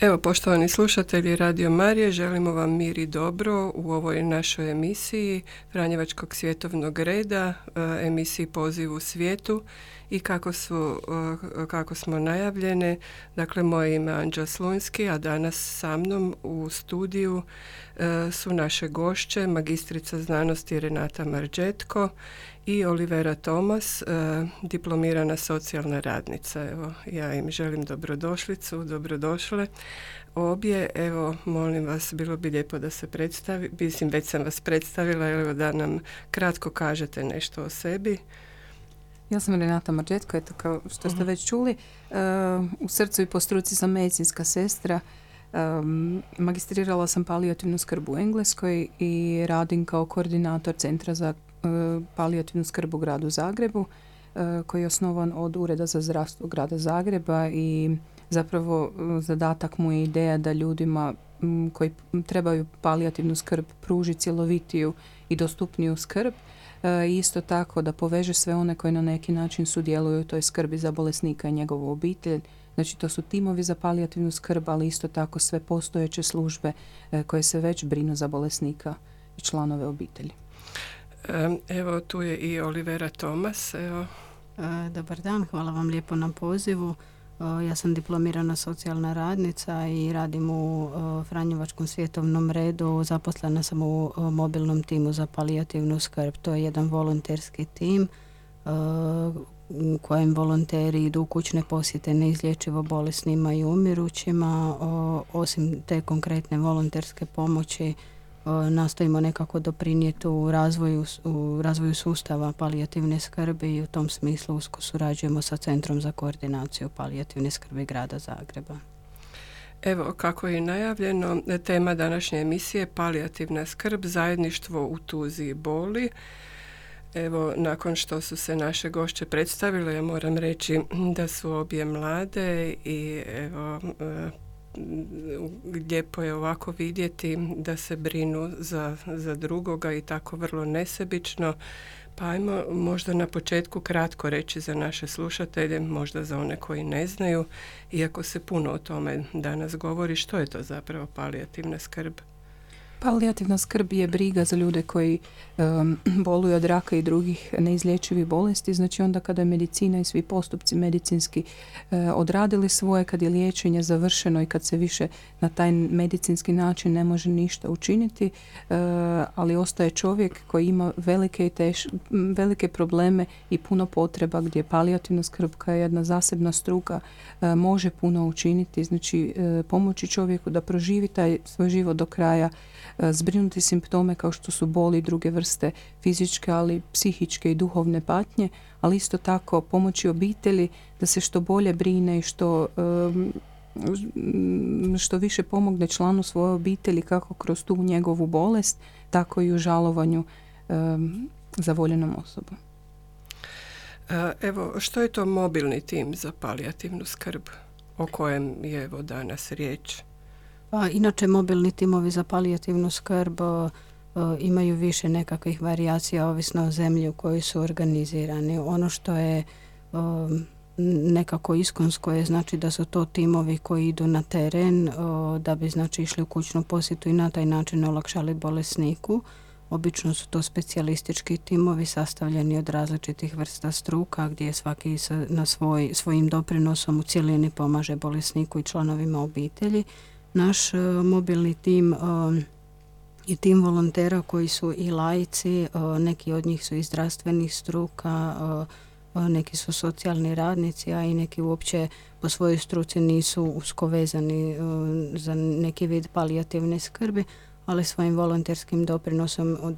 Evo, poštovani slušatelji Radio Marije, želimo vam mir i dobro u ovoj našoj emisiji Franjevačkog svjetovnog reda, e, emisiji Poziv u svijetu i kako, su, e, kako smo najavljene. Dakle, moje ime Anđa Slunski, a danas sa mnom u studiju e, su naše gošće, magistrica znanosti Renata Marđetko i Olivera Tomas, e, diplomirana socijalna radnica. Evo, ja im želim dobrodošlicu, dobrodošle. Obje, evo, molim vas, bilo bi lijepo da se predstavi, mislim, već sam vas predstavila, evo da nam kratko kažete nešto o sebi. Ja sam Renata Marđetko, eto kao što ste mhm. već čuli. Uh, u srcu i po struci sam medicinska sestra. Um, magistrirala sam palijativnu skrb u Engleskoj i radim kao koordinator Centra za palijativnu skrb u gradu Zagrebu uh, koji je osnovan od Ureda za zdravstvo grada Zagreba i zapravo zadatak mu je ideja da ljudima koji trebaju palijativnu skrb pruži cjelovitiju i dostupniju skrb E, isto tako da poveže sve one koji na neki način sudjeluju u toj skrbi za bolesnika i njegovu obitelj. Znači to su timovi za palijativnu skrb, ali isto tako sve postojeće službe koje se već brinu za bolesnika i članove obitelji. Evo tu je i Olivera Tomas. Evo. E, dobar dan, hvala vam lijepo na pozivu. Ja sam diplomirana socijalna radnica i radim u Franjevačkom svjetovnom redu. Zaposlena sam u mobilnom timu za palijativnu skrb. To je jedan volonterski tim u kojem volonteri idu u kućne posjete neizlječivo bolesnima i umirućima. Osim te konkretne volonterske pomoći nastojimo nekako doprinijeti u razvoju, u razvoju sustava palijativne skrbi i u tom smislu usko surađujemo sa Centrom za koordinaciju palijativne skrbi grada Zagreba. Evo, kako je najavljeno, tema današnje emisije palijativna skrb, zajedništvo u tuzi i boli. Evo, nakon što su se naše gošće predstavile, ja moram reći da su obje mlade i evo, lijepo je ovako vidjeti da se brinu za, za drugoga i tako vrlo nesebično. Pa ajmo možda na početku kratko reći za naše slušatelje, možda za one koji ne znaju, iako se puno o tome danas govori, što je to zapravo palijativna skrb? Palijativna skrb je briga za ljude koji um, boluju od raka i drugih neizlječivih bolesti, znači onda kada je medicina i svi postupci medicinski uh, odradili svoje, kad je liječenje završeno i kad se više na taj medicinski način ne može ništa učiniti, uh, ali ostaje čovjek koji ima velike, i teš, velike probleme i puno potreba gdje palijativna skrb kao jedna zasebna struka uh, može puno učiniti, znači pomoći čovjeku da proživi taj svoj život do kraja zbrinuti simptome kao što su boli i druge vrste fizičke, ali psihičke i duhovne patnje, ali isto tako pomoći obitelji da se što bolje brine i što što više pomogne članu svoje obitelji kako kroz tu njegovu bolest, tako i u žalovanju za voljenom osobom. E, evo, što je to mobilni tim za palijativnu skrb o kojem je evo danas riječ? Pa, inače, mobilni timovi za palijativnu skrb imaju više nekakvih varijacija ovisno o zemlji u kojoj su organizirani. Ono što je nekako iskonsko je znači da su to timovi koji idu na teren da bi znači išli u kućnu posjetu i na taj način olakšali bolesniku. Obično su to specijalistički timovi sastavljeni od različitih vrsta struka gdje svaki na svoj, svojim doprinosom u cjelini pomaže bolesniku i članovima obitelji naš e, mobilni tim i tim volontera koji su i laici, neki od njih su iz zdravstvenih struka, neki su socijalni radnici, a i neki uopće po svojoj struci nisu usko vezani za neki vid palijativne skrbi, ali svojim volonterskim doprinosom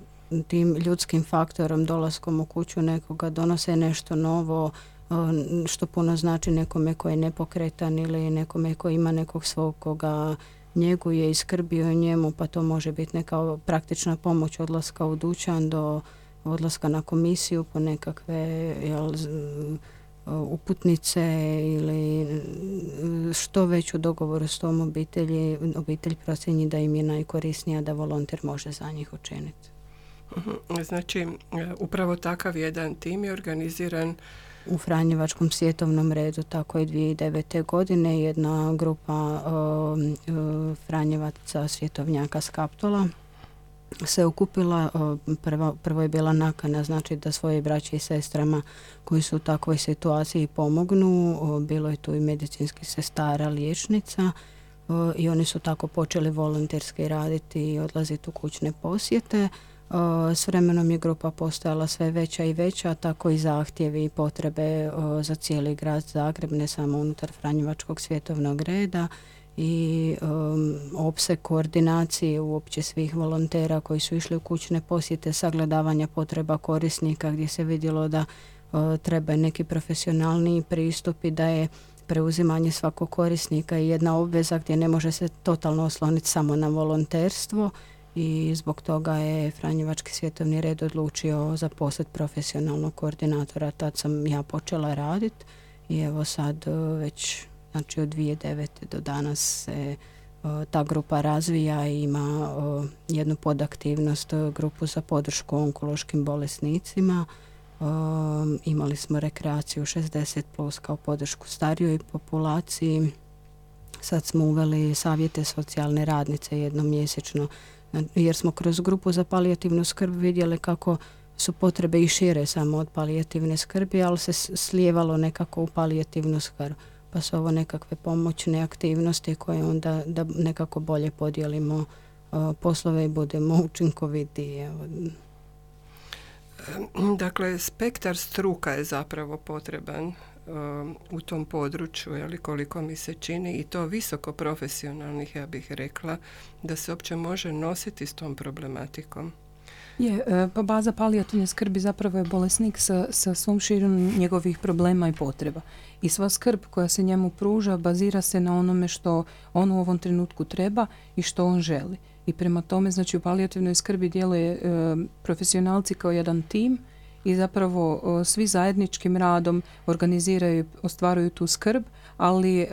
tim ljudskim faktorom, dolaskom u kuću nekoga donose nešto novo, što puno znači nekome koji je nepokretan ili nekome koji ima nekog svog koga njeguje i skrbi o njemu, pa to može biti neka praktična pomoć odlaska u dućan do odlaska na komisiju po nekakve jel, uputnice ili što već u dogovoru s tom obitelji, obitelj procjenji da im je najkorisnija da volonter može za njih učiniti. Mhm. Znači, e, upravo takav jedan tim je organiziran u Franjevačkom svjetovnom redu, tako je 2009. godine jedna grupa Franjevaca svjetovnjaka Skaptola se okupila, prvo, prvo je bila nakana znači da svoje braći i sestrama koji su u takvoj situaciji pomognu, bilo je tu i medicinski sestara, liječnica i oni su tako počeli volonterski raditi i odlaziti u kućne posjete. S vremenom je grupa postojala sve veća i veća, tako i zahtjevi i potrebe za cijeli grad Zagreb, ne samo unutar Franjevačkog svjetovnog reda i um, opseg koordinacije uopće svih volontera koji su išli u kućne posjete, sagledavanja potreba korisnika gdje se vidjelo da treba neki profesionalniji pristup i da je preuzimanje svakog korisnika i jedna obveza gdje ne može se totalno osloniti samo na volonterstvo i zbog toga je Franjevački svjetovni red odlučio zaposliti profesionalnog koordinatora. Tad sam ja počela raditi i evo sad već Znači od 2009. do danas se ta grupa razvija i ima jednu podaktivnost, grupu za podršku onkološkim bolesnicima. Imali smo rekreaciju 60 plus kao podršku starijoj populaciji. Sad smo uveli savjete socijalne radnice jednom mjesečno jer smo kroz grupu za palijativnu skrb vidjeli kako su potrebe i šire samo od palijativne skrbi, ali se slijevalo nekako u palijativnu skrb pa su ovo nekakve pomoćne aktivnosti koje onda da nekako bolje podijelimo poslove i budemo učinkovitiji. Dakle, spektar struka je zapravo potreban u tom području, ali koliko mi se čini i to visoko profesionalnih, ja bih rekla, da se uopće može nositi s tom problematikom. Je, e, pa baza palijativne skrbi zapravo je bolesnik sa, sa svom širinom njegovih problema i potreba. I sva skrb koja se njemu pruža bazira se na onome što on u ovom trenutku treba i što on želi. I prema tome, znači u palijativnoj skrbi djeluje e, profesionalci kao jedan tim i zapravo svi zajedničkim radom organiziraju, ostvaruju tu skrb, ali e,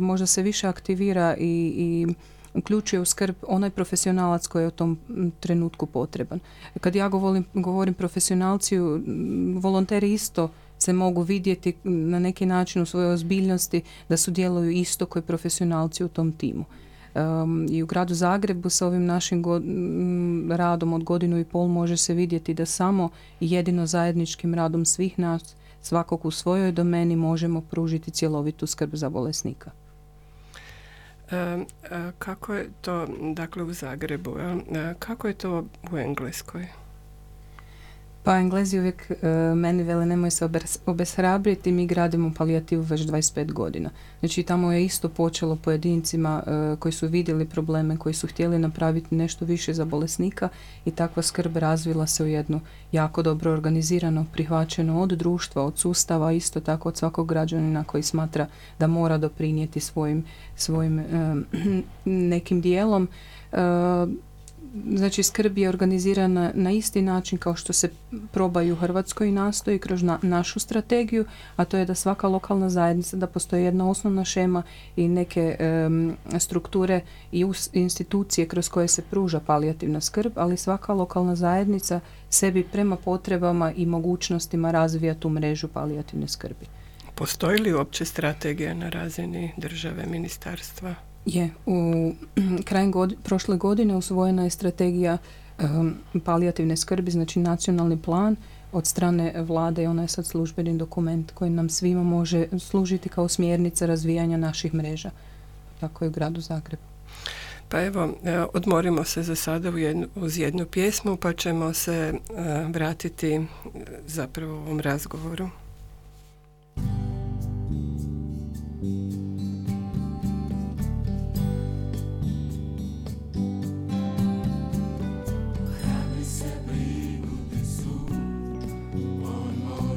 možda se više aktivira i, i uključuje u skrb onaj profesionalac koji je u tom trenutku potreban. Kad ja govorim, govorim profesionalci, volonteri isto se mogu vidjeti na neki način u svojoj ozbiljnosti da su djeluju isto koji profesionalci u tom timu. I u gradu Zagrebu sa ovim našim radom od godinu i pol može se vidjeti da samo jedino zajedničkim radom svih nas, svakog u svojoj domeni možemo pružiti cjelovitu skrb za bolesnika. E, kako je to, dakle u Zagrebu, e, kako je to u Engleskoj? Pa Englezi uvijek e, meni vele nemoj se obeshrabriti, mi gradimo palijativu već 25 godina. Znači tamo je isto počelo pojedincima e, koji su vidjeli probleme, koji su htjeli napraviti nešto više za bolesnika i takva skrb razvila se u jednu jako dobro organizirano, prihvaćeno od društva, od sustava, isto tako od svakog građanina koji smatra da mora doprinijeti svojim, svojim e, nekim dijelom znači skrb je organizirana na isti način kao što se probaju u Hrvatskoj i nastoji kroz našu strategiju, a to je da svaka lokalna zajednica, da postoji jedna osnovna šema i neke strukture i institucije kroz koje se pruža palijativna skrb, ali svaka lokalna zajednica sebi prema potrebama i mogućnostima razvija tu mrežu palijativne skrbi. Postoji li uopće strategija na razini države, ministarstva? Je, u krajem prošle godine usvojena je strategija um, palijativne skrbi, znači nacionalni plan od strane vlade i ona je sad službeni dokument koji nam svima može služiti kao smjernica razvijanja naših mreža. Tako je u gradu Zagrebu. Pa evo, e, odmorimo se za sada u jednu, uz jednu pjesmu pa ćemo se uh, vratiti zapravo u ovom razgovoru.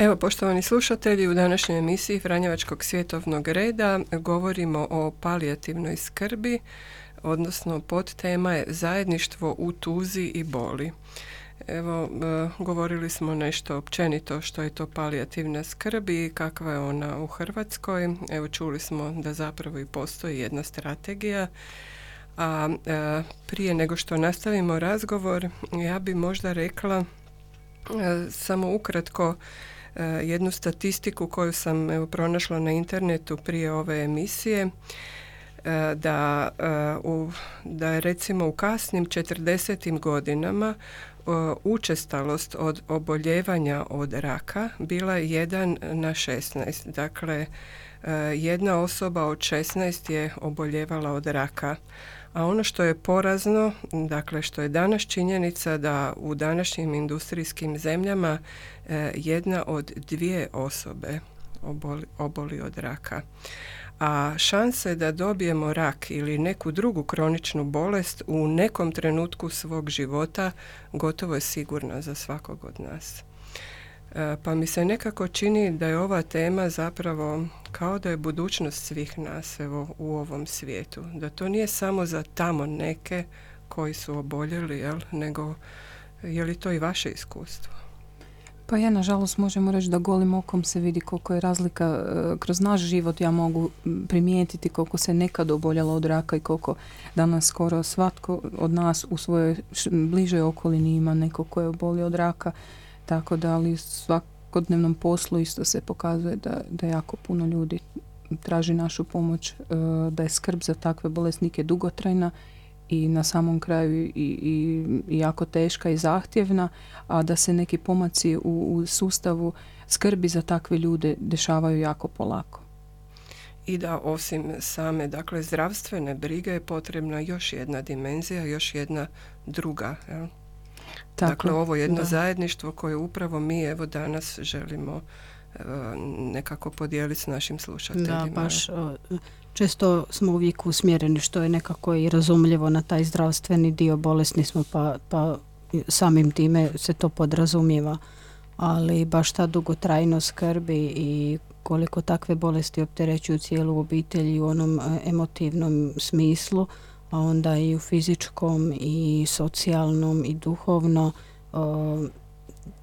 Evo, poštovani slušatelji, u današnjoj emisiji Franjevačkog svjetovnog reda govorimo o palijativnoj skrbi, odnosno pod tema je zajedništvo u tuzi i boli. Evo, e, govorili smo nešto općenito što je to palijativna skrb i kakva je ona u Hrvatskoj. Evo, čuli smo da zapravo i postoji jedna strategija. A e, prije nego što nastavimo razgovor, ja bi možda rekla e, samo ukratko jednu statistiku koju sam evo, pronašla na internetu prije ove emisije e, da, e, u, da je recimo u kasnim 40. godinama učestalost od oboljevanja od raka bila 1 na 16. Dakle, jedna osoba od 16 je oboljevala od raka. A ono što je porazno, dakle što je danas činjenica da u današnjim industrijskim zemljama e, jedna od dvije osobe oboli, oboli od raka. A šanse da dobijemo rak ili neku drugu kroničnu bolest u nekom trenutku svog života gotovo je sigurna za svakog od nas. E, pa mi se nekako čini da je ova tema zapravo kao da je budućnost svih nas evo, u ovom svijetu. Da to nije samo za tamo neke koji su oboljeli, jel, nego je li to i vaše iskustvo? Pa ja, nažalost, možemo reći da golim okom se vidi koliko je razlika e, kroz naš život. Ja mogu primijetiti koliko se nekad oboljalo od raka i koliko danas skoro svatko od nas u svojoj bližoj okolini ima neko ko je obolio od raka tako da ali svakodnevnom poslu isto se pokazuje da, da jako puno ljudi traži našu pomoć, e, da je skrb za takve bolesnike dugotrajna i na samom kraju i, i, i jako teška i zahtjevna, a da se neki pomaci u, u sustavu skrbi za takve ljude dešavaju jako polako. I da osim same dakle zdravstvene brige je potrebna još jedna dimenzija, još jedna druga. Jel? Tako, dakle, ovo jedno da. zajedništvo koje upravo mi evo danas želimo e, nekako podijeliti s našim slušateljima. Da, baš često smo uvijek usmjereni što je nekako i razumljivo na taj zdravstveni dio bolesni smo pa, pa samim time se to podrazumijeva ali baš ta dugotrajnost skrbi i koliko takve bolesti opterećuju cijelu obitelj u onom e, emotivnom smislu a onda i u fizičkom i socijalnom i duhovno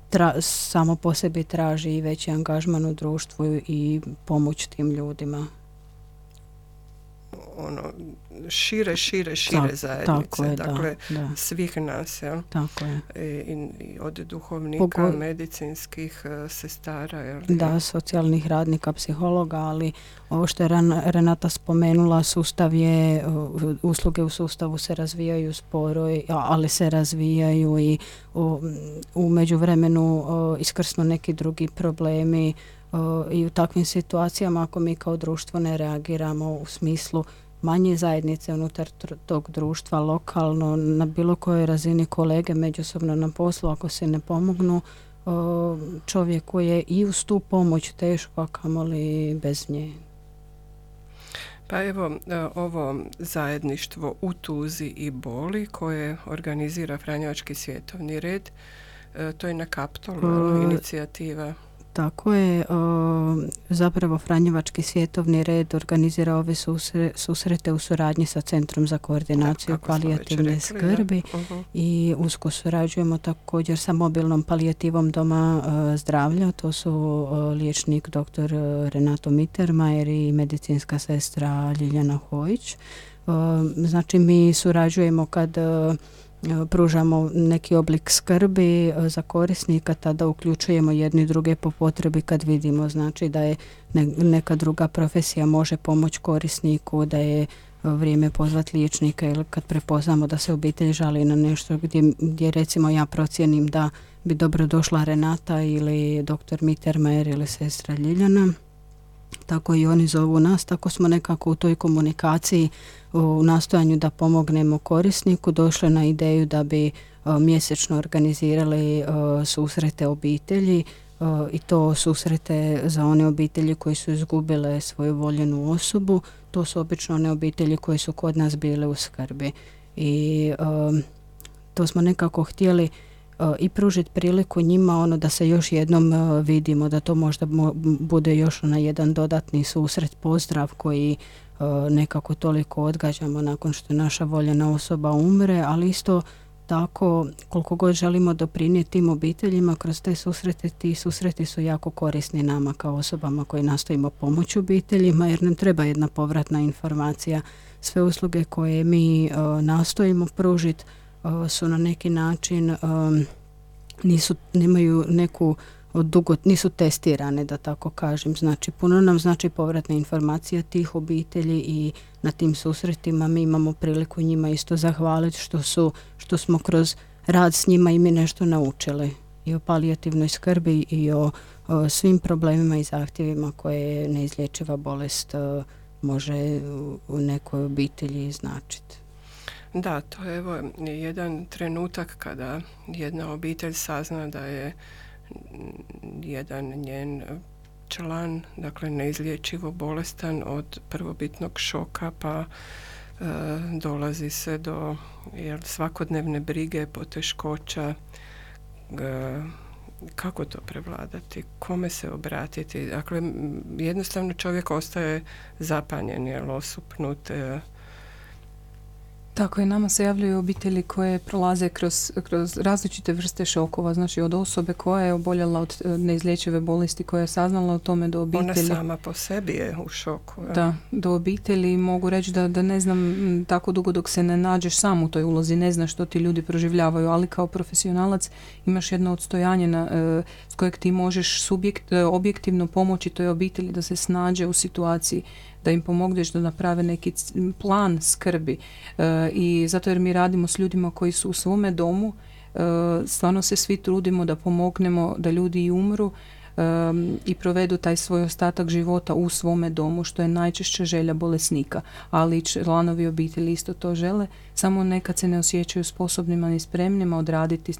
tra, samo po sebi traži i veći angažman u društvu i pomoć tim ljudima. Ono šire, šire, šire zajednice. dakle, svih nas. Jel? Tako je. I, i od duhovnika, medicinskih e, sestara. Jel? Da, socijalnih radnika, psihologa, ali ovo što je Renata spomenula, sustav je, usluge u sustavu se razvijaju sporo, ali se razvijaju i u, u međuvremenu iskrsnu neki drugi problemi i u takvim situacijama ako mi kao društvo ne reagiramo u smislu manje zajednice unutar tog društva lokalno na bilo kojoj razini kolege međusobno na poslu ako se ne pomognu čovjeku je i uz tu pomoć teško a kamoli bez nje. Pa evo, e, ovo zajedništvo u tuzi i boli koje organizira Franjevački svjetovni red, e, to je na Kaptolu inicijativa. Tako je, zapravo Franjevački svjetovni red organizira ove susrete u suradnji sa Centrom za koordinaciju palijativne skrbi uh-huh. i usko surađujemo također sa mobilnom palijativom Doma e, zdravlja, to su liječnik dr. Renato Mittermajer i medicinska sestra Ljiljana Hojić. Znači mi surađujemo kad E, pružamo neki oblik skrbi e, za korisnika, tada uključujemo jedni druge po potrebi kad vidimo znači da je neka druga profesija može pomoći korisniku, da je e, vrijeme pozvati liječnika ili kad prepoznamo da se obitelj žali na nešto gdje, gdje recimo ja procijenim da bi dobro došla Renata ili doktor Mittermajer ili sestra Ljiljana tako i oni zovu nas, tako smo nekako u toj komunikaciji u nastojanju da pomognemo korisniku došli na ideju da bi mjesečno organizirali susrete obitelji i to susrete za one obitelji koji su izgubile svoju voljenu osobu, to su obično one obitelji koji su kod nas bile u skrbi. I to smo nekako htjeli i pružiti priliku njima ono da se još jednom e, vidimo, da to možda bude još na jedan dodatni susret, pozdrav koji e, nekako toliko odgađamo nakon što naša voljena osoba umre, ali isto tako koliko god želimo doprinijeti tim obiteljima kroz te susrete, ti susreti su jako korisni nama kao osobama koji nastojimo pomoći obiteljima jer nam treba jedna povratna informacija. Sve usluge koje mi e, nastojimo pružiti su na neki način nisu, nemaju neku dugo, nisu testirane da tako kažem. Znači puno nam znači povratna informacija tih obitelji i na tim susretima mi imamo priliku njima isto zahvaliti što, su, što smo kroz rad s njima i mi nešto naučili i o palijativnoj skrbi i o, svim problemima i zahtjevima koje neizlječiva bolest može u nekoj obitelji značiti. Da, to je evo jedan trenutak kada jedna obitelj sazna da je jedan njen član, dakle neizlječivo bolestan od prvobitnog šoka pa e, dolazi se do jel, svakodnevne brige, poteškoća, e, kako to prevladati, kome se obratiti. Dakle, jednostavno čovjek ostaje zapanjen, jel, osupnut, e, tako je, nama se javljaju obitelji koje prolaze kroz, kroz različite vrste šokova, znači od osobe koja je oboljela od e, neizlječive bolesti, koja je saznala o tome do obitelji. Ona sama po sebi je u šoku. Da, do obitelji mogu reći da, da ne znam tako dugo dok se ne nađeš sam u toj ulozi, ne znaš što ti ljudi proživljavaju, ali kao profesionalac imaš jedno odstojanje na, e, s kojeg ti možeš subjekt, e, objektivno pomoći toj obitelji da se snađe u situaciji da im pomogneš da naprave neki plan skrbi e, i zato jer mi radimo s ljudima koji su u svome domu e, stvarno se svi trudimo da pomognemo da ljudi i umru i provedu taj svoj ostatak života u svome domu, što je najčešće želja bolesnika, ali članovi obitelji isto to žele, samo nekad se ne osjećaju sposobnima ni spremnima odraditi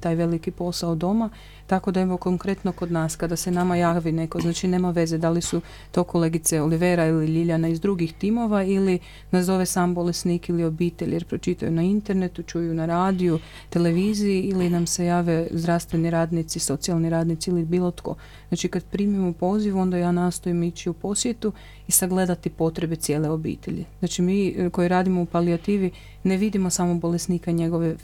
taj, veliki posao doma tako da evo konkretno kod nas kada se nama javi neko, znači nema veze da li su to kolegice Olivera ili Ljiljana iz drugih timova ili nazove sam bolesnik ili obitelj jer pročitaju na internetu, čuju na radiju, televiziji ili nam se jave zdravstveni radnici, socijalni radnici ili bilo tko. Znači kad primimo poziv onda ja nastojim ići u posjetu i sagledati potrebe cijele obitelji. Znači mi e, koji radimo u palijativi ne vidimo samo bolesnika njegove e,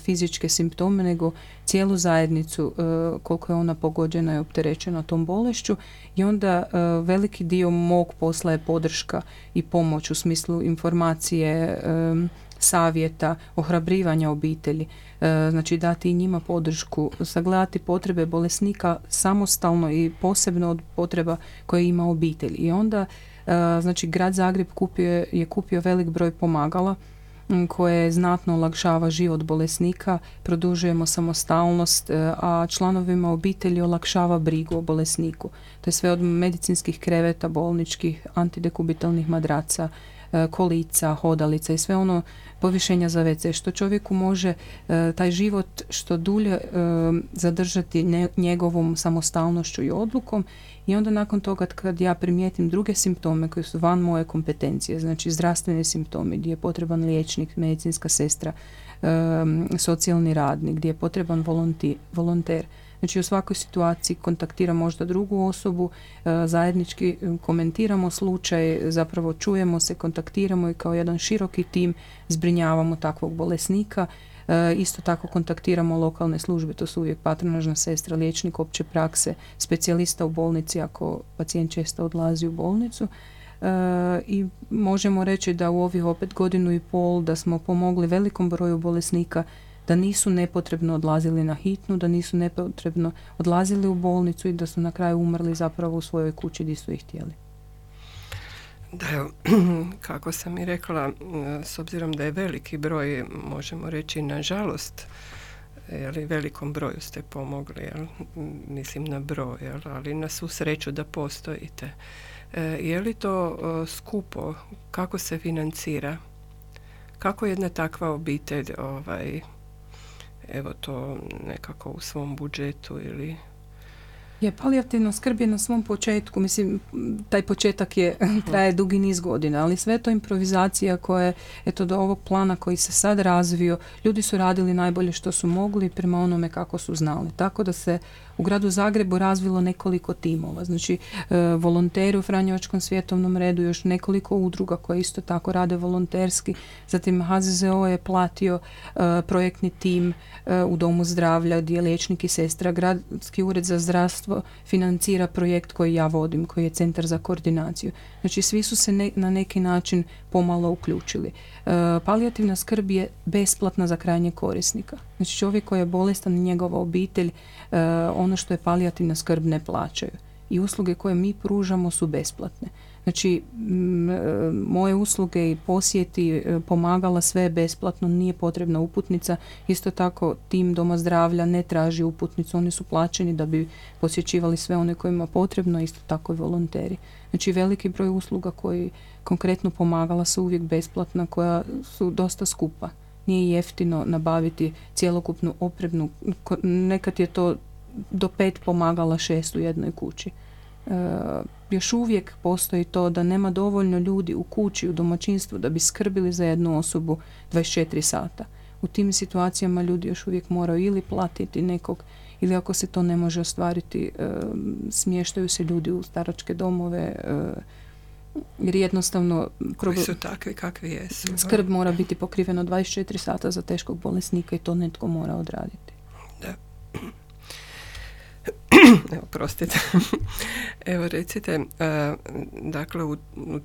fizičke simptome nego cijelu zajednicu e, koliko je ona pogođena i opterećena tom bolešću i onda veliki dio mog posla je podrška i pomoć u smislu informacije savjeta, ohrabrivanja obitelji, e, znači dati i njima podršku, sagledati potrebe bolesnika samostalno i posebno od potreba koje ima obitelj. I onda e, znači grad Zagreb kupio, je kupio velik broj pomagala koje znatno olakšava život bolesnika, produžujemo samostalnost, e, a članovima obitelji olakšava brigu o bolesniku. To je sve od medicinskih kreveta, bolničkih, antidekubitalnih madraca, kolica, hodalica i sve ono povišenja za WC, što čovjeku može e, taj život što dulje e, zadržati njegovom samostalnošću i odlukom i onda nakon toga kad ja primijetim druge simptome koji su van moje kompetencije, znači zdravstvene simptome gdje je potreban liječnik, medicinska sestra, e, socijalni radnik, gdje je potreban volonter, Znači u svakoj situaciji kontaktira možda drugu osobu, e, zajednički e, komentiramo slučaj, zapravo čujemo se, kontaktiramo i kao jedan široki tim zbrinjavamo takvog bolesnika. E, isto tako kontaktiramo lokalne službe, to su uvijek patronažna sestra, liječnik opće prakse, specijalista u bolnici ako pacijent često odlazi u bolnicu. i možemo reći da u ovih opet godinu i pol da smo pomogli velikom broju bolesnika da nisu nepotrebno odlazili na hitnu, da nisu nepotrebno odlazili u bolnicu i da su na kraju umrli zapravo u svojoj kući gdje su ih htjeli. Da, kako sam i rekla, s obzirom da je veliki broj, možemo reći nažalost, jeli, velikom broju ste pomogli, jel, mislim na broj, jel, ali na svu sreću da postojite. E, je li to skupo? Kako se financira? Kako jedna takva obitelj ovaj, evo to nekako u svom budžetu ili je, palijativna skrb je na svom početku, mislim, taj početak je, traje dugi niz godina, ali sve to improvizacija koja je, eto, do ovog plana koji se sad razvio, ljudi su radili najbolje što su mogli prema onome kako su znali. Tako da se u gradu Zagrebu razvilo nekoliko timova, znači e, volonteri u Franjevačkom svjetovnom redu, još nekoliko udruga koje isto tako rade volonterski, zatim HZZO je platio e, projektni tim e, u Domu zdravlja gdje liječnik i sestra, Gradski ured za zdravstvo financira projekt koji ja vodim, koji je Centar za koordinaciju. Znači svi su se na neki način pomalo uključili. palijativna skrb je besplatna za krajnje korisnika. Znači čovjek koji je bolestan i njegova obitelj, on ono što je palijativna skrb ne plaćaju. I usluge koje mi pružamo su besplatne. Znači, e, moje usluge i posjeti, e, pomagala, sve besplatno, nije potrebna uputnica. Isto tako, tim Doma zdravlja ne traži uputnicu, oni su plaćeni da bi posjećivali sve one kojima potrebno, isto tako i volonteri. Znači, veliki broj usluga koji konkretno pomagala su uvijek besplatna, koja su dosta skupa. Nije jeftino nabaviti cjelokupnu opremnu, nekad je to do pet pomagala šest u jednoj kući. E, još uvijek postoji to da nema dovoljno ljudi u kući, u domaćinstvu da bi skrbili za jednu osobu 24 sata. U tim situacijama ljudi još uvijek moraju ili platiti nekog ili ako se to ne može ostvariti e, smještaju se ljudi u staračke domove e, jer jednostavno koji su takvi kakvi jesu skrb mora biti pokriveno 24 sata za teškog bolesnika i to netko mora odraditi. Da Evo, prostite. Evo, recite, e, dakle, u,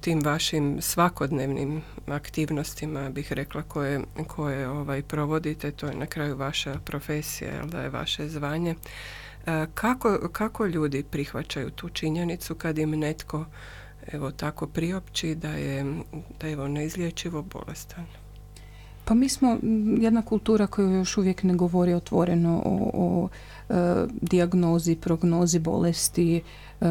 tim vašim svakodnevnim aktivnostima, bih rekla, koje, koje ovaj, provodite, to je na kraju vaša profesija, jel da je vaše zvanje. E, kako, kako ljudi prihvaćaju tu činjenicu kad im netko evo tako priopći da je, da je evo neizlječivo bolestan? Pa mi smo jedna kultura koja još uvijek ne govori otvoreno o, o e, dijagnozi, prognozi bolesti, e,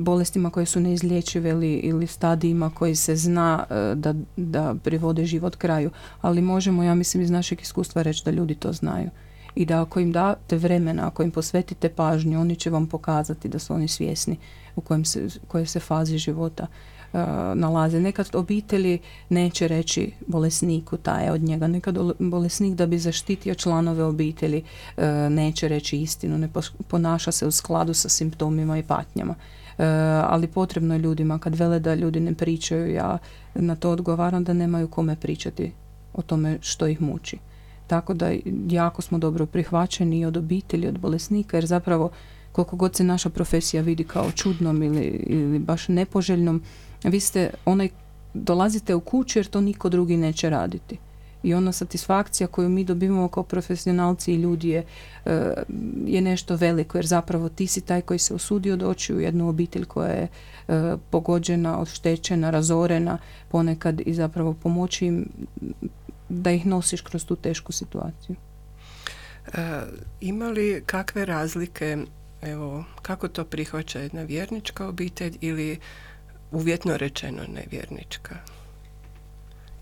bolestima koje su neizlječive ili, ili stadijima koji se zna e, da, da privode život kraju. Ali možemo, ja mislim, iz našeg iskustva reći da ljudi to znaju. I da ako im date vremena, ako im posvetite pažnju, oni će vam pokazati da su oni svjesni u kojem se, kojoj se fazi života nalaze. Nekad obitelji neće reći bolesniku taj od njega. Nekad bolesnik da bi zaštitio članove obitelji neće reći istinu, ne ponaša se u skladu sa simptomima i patnjama. ali potrebno je ljudima kad vele da ljudi ne pričaju, ja na to odgovaram da nemaju kome pričati o tome što ih muči. Tako da jako smo dobro prihvaćeni od obitelji, od bolesnika, jer zapravo koliko god se naša profesija vidi kao čudnom ili, ili baš nepoželjnom, vi ste onaj, dolazite u kuću jer to niko drugi neće raditi. I ona satisfakcija koju mi dobivamo kao profesionalci i ljudi je, e, je nešto veliko jer zapravo ti si taj koji se usudio doći u jednu obitelj koja je e, pogođena, oštećena, razorena ponekad i zapravo pomoći im da ih nosiš kroz tu tešku situaciju. E, ima li kakve razlike, evo, kako to prihvaća jedna vjernička obitelj ili uvjetno rečeno nevjernička?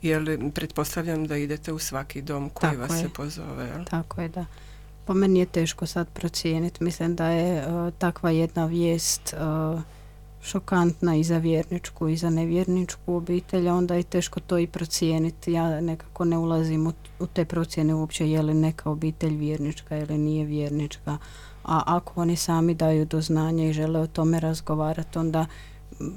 Jer pretpostavljam da idete u svaki dom koji vas se pozove. Jel? Tako je, da. Po meni je teško sad procijeniti. Mislim da je e, takva jedna vijest uh, šokantna i za vjerničku i za nevjerničku obitelj, onda je teško to i procijeniti. Ja nekako ne ulazim u, u te procjene uopće je li neka obitelj vjernička ili nije vjernička. A ako oni sami daju do znanja i žele o tome razgovarati, onda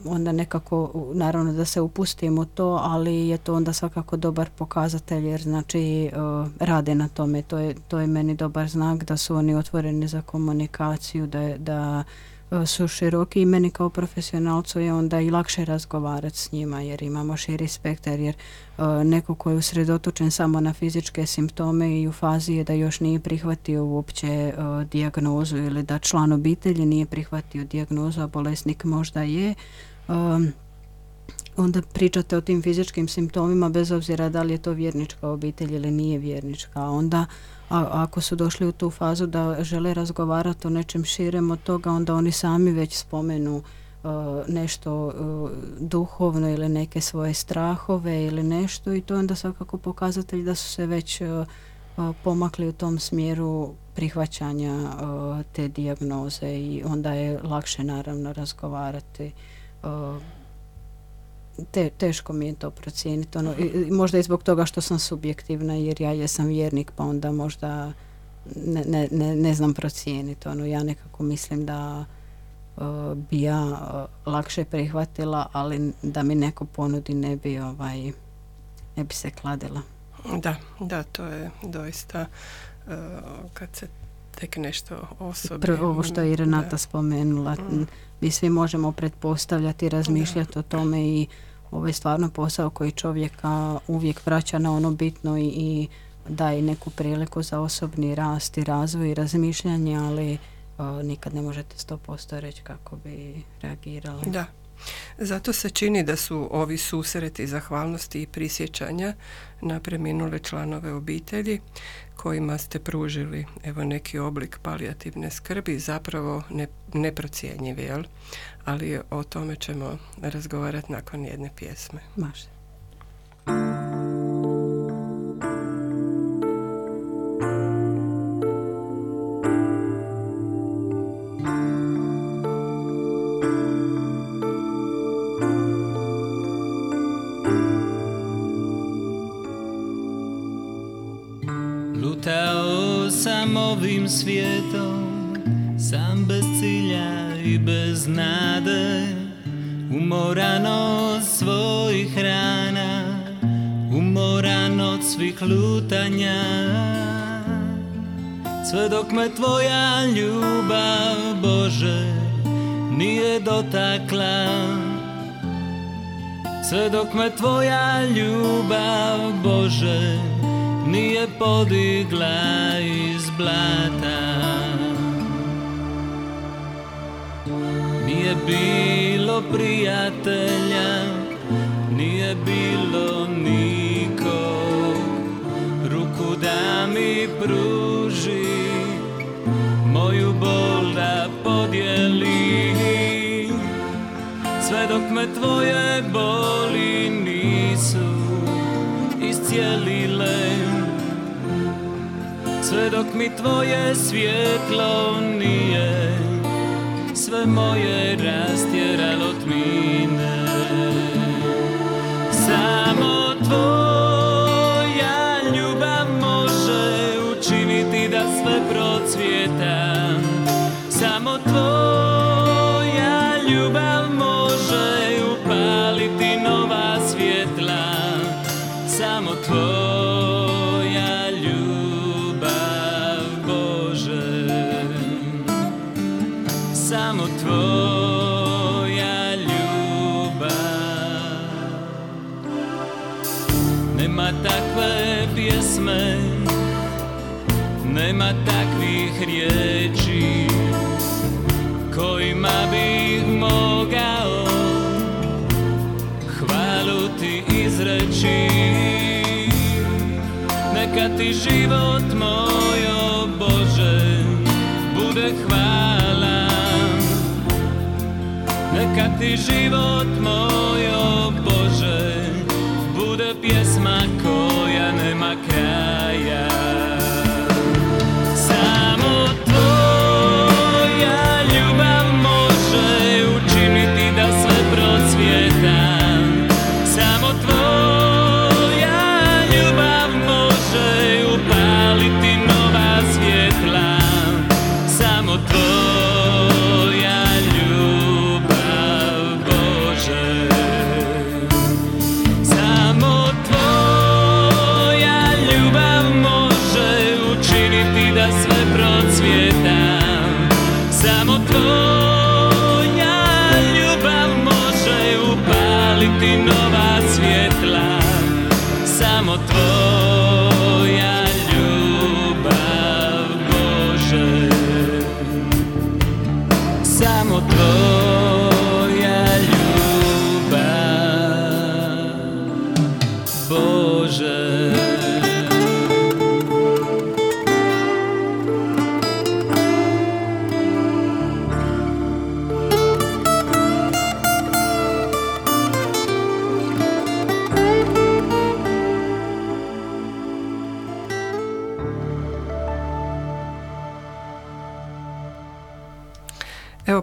onda nekako, naravno da se upustimo to, ali je to onda svakako dobar pokazatelj jer znači rade na tome. To je, to je meni dobar znak da su oni otvoreni za komunikaciju, da, da E, su široki i meni kao profesionalcu je onda i lakše razgovarati s njima jer imamo širi spektar jer e, neko ko je usredotočen samo na fizičke simptome i u fazi je da još nije prihvatio uopće uh, dijagnozu ili da član obitelji nije prihvatio dijagnozu, a bolesnik možda je onda pričate o tim fizičkim simptomima bez obzira da li je to vjernička obitelj ili nije vjernička. Onda a ako su došli u tu fazu da žele razgovarati o nečem širem od toga, onda oni sami već spomenu uh, nešto uh, duhovno ili neke svoje strahove ili nešto i to je onda svakako pokazatelj da su se već uh, pomakli u tom smjeru prihvaćanja te dijagnoze i onda je lakše naravno razgovarati te, teško mi je to procijeniti. Ono, i, možda i zbog toga što sam subjektivna jer ja jesam vjernik pa onda možda ne, ne, ne, ne znam procijeniti. Ono, ja nekako mislim da uh, bi ja uh, lakše prihvatila, ali da mi neko ponudi ne bi, ovaj, ne bi se kladila. Da, da, to je doista uh, kad se tek nešto osobi. Prvo ovo što je Renata spomenula, mm. mi svi možemo pretpostavljati, razmišljati o tome i ovo je stvarno posao koji čovjeka uvijek vraća na ono bitno i, i daje neku priliku za osobni rast i razvoj i razmišljanje, ali nikad ne možete 100% reći kako bi reagirali. Da. Zato se čini da su ovi susreti zahvalnosti i prisjećanja na preminule članove obitelji kojima ste pružili evo neki oblik palijativne skrbi zapravo ne, neprocjenjivi, jel? Ali o tome ćemo razgovarati nakon jedne pjesme. Može. Ovim svijetom Sam bez cilja i bez nade Umoran od svojih rana Umoran od svih lutanja. Sve dok me tvoja ljubav Bože Nije dotakla Sve dok me tvoja ljubav Bože nije podigla iz blata. Nije bilo prijatelja Nije bilo niko. Ruku da mi pruži Moju bol da podijeli. Sve dok me tvoje boli nisu iscijelile sve dok mi tvoje svjetlo nije sve moje rastjeralo tmine. Samo tvoja ljubav može učiniti da sve procvjeta. Samo tvoja Kojima bih mogao. Hvalu ti izreći Neka ti život moj, o Bože Bude hvala. Neka ti život moj,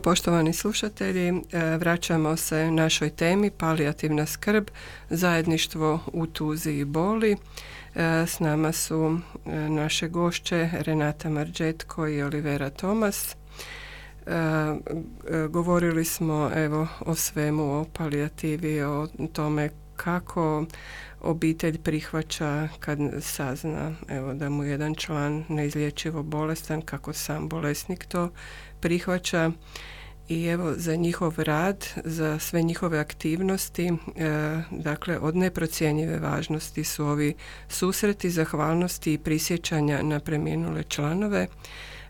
poštovani slušatelji, e, vraćamo se našoj temi palijativna skrb, zajedništvo u tuzi i boli. E, S nama su e, naše gošće Renata Marđetko i Olivera Tomas. Govorili smo evo o svemu, o palijativi, o tome kako obitelj prihvaća kad sazna evo da mu jedan član neizlječivo bolestan, kako sam bolesnik to prihvaća. I evo za njihov rad, za sve njihove aktivnosti, e, dakle od neprocjenjive važnosti su ovi susreti, zahvalnosti i prisjećanja na preminule članove,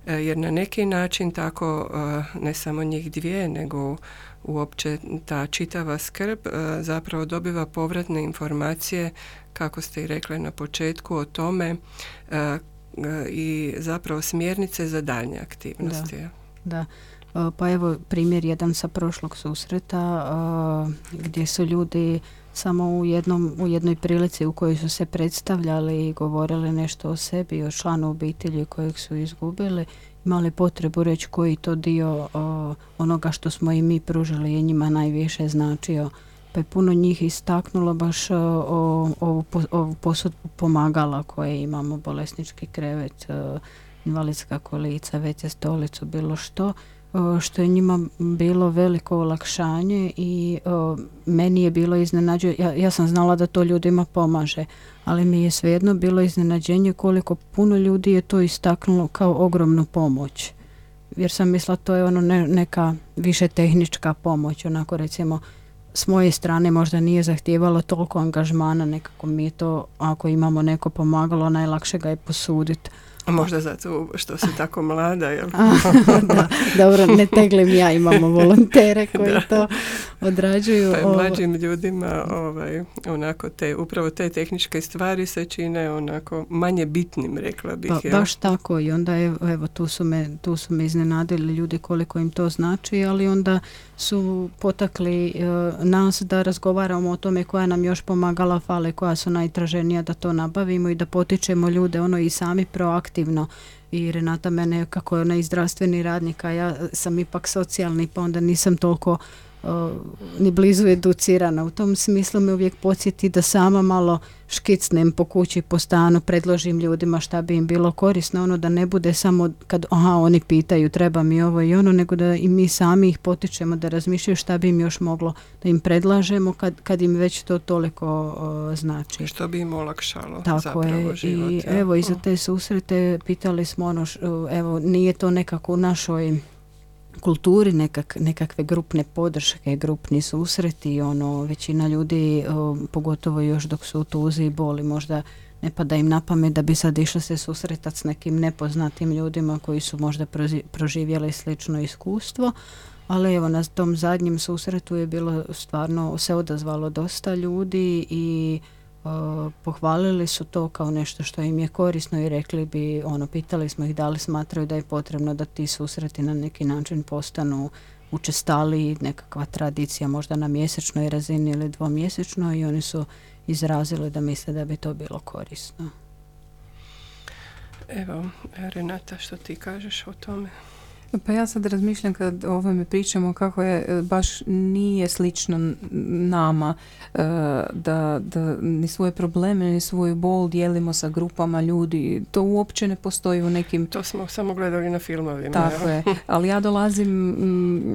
e, jer na neki način tako e, ne samo njih dvije, nego uopće ta čitava skrb e, zapravo dobiva povratne informacije, kako ste i rekli na početku, o tome e, i zapravo smjernice za daljnje aktivnosti. Da. E, Pa evo primjer jedan sa prošlog susreta gdje su ljudi samo u, jednom, u jednoj prilici u kojoj su se predstavljali i govorili nešto o sebi i o članu obitelji kojeg su izgubili, imali potrebu reći koji to dio e, onoga što smo i mi pružili je njima najviše značio. Pa je puno njih istaknulo baš o, ovu, ovu posudbu pomagala koje imamo, bolesnički krevet, invalidska kolica, WC stolicu, bilo što, o, što je njima bilo veliko olakšanje i o, meni je bilo iznenađenje, ja, ja sam znala da to ljudima pomaže, ali mi je svejedno bilo iznenađenje koliko puno ljudi je to istaknulo kao ogromnu pomoć. Jer sam mislila to je ono ne- neka više tehnička pomoć, onako recimo s moje strane možda nije zahtijevalo toliko angažmana, nekako mi to, ako imamo neko pomagalo, najlakše ga je posuditi. Možda zato što si tako mlada, jel? da, dobro, ne teglim ja, imamo volontere koji to odrađuju. Pa je mlađim ljudima ovaj, onako te, upravo te tehničke stvari se čine onako manje bitnim, rekla bih. Pa, jel? baš tako i onda je, evo tu su, me, tu su me iznenadili ljudi koliko im to znači, ali onda su potakli e, nas da razgovaramo o tome koja nam još pomagala fale, koja su najtraženija da to nabavimo i da potičemo ljude ono i sami proaktivno. I Renata mene kako je ona i zdravstveni radnik, a ja sam ipak socijalni pa onda nisam toliko ni blizu educirana. U tom smislu me uvijek podsjeti da sama malo škicnem po kući, po stanu, predložim ljudima šta bi im bilo korisno, ono da ne bude samo kad aha, oni pitaju treba mi ovo i ono, nego da i mi sami ih potičemo da razmišljaju šta bi im još moglo da im predlažemo kad, kad im već to toliko znači. Što bi im olakšalo Tako zapravo je. život. I evo, i za te susrete pitali smo ono, evo, nije to nekako u našoj kulturi nekak, nekakve grupne podrške, grupni susreti, ono, većina ljudi, pogotovo još dok su u tuzi i boli, možda ne pada im na pamet da bi sad išlo se susretati s nekim nepoznatim ljudima koji su možda proživjeli slično iskustvo, ali evo na tom zadnjem susretu je bilo stvarno se odazvalo dosta ljudi i pohvalili su to kao nešto što im je korisno i rekli bi, ono, pitali smo ih da li smatraju da je potrebno da ti susreti na neki način postanu učestali, nekakva tradicija možda na mjesečnoj razini ili dvomjesečnoj i oni su izrazili da misle da bi to bilo korisno. Evo, Renata, što ti kažeš o tome? Pa ja sad razmišljam kad o ovome pričamo kako je e, baš nije slično nama e, da, da ni svoje probleme ni svoju bol dijelimo sa grupama ljudi. To uopće ne postoji u nekim... To smo samo gledali na filmovima. Tako je. Ali ja dolazim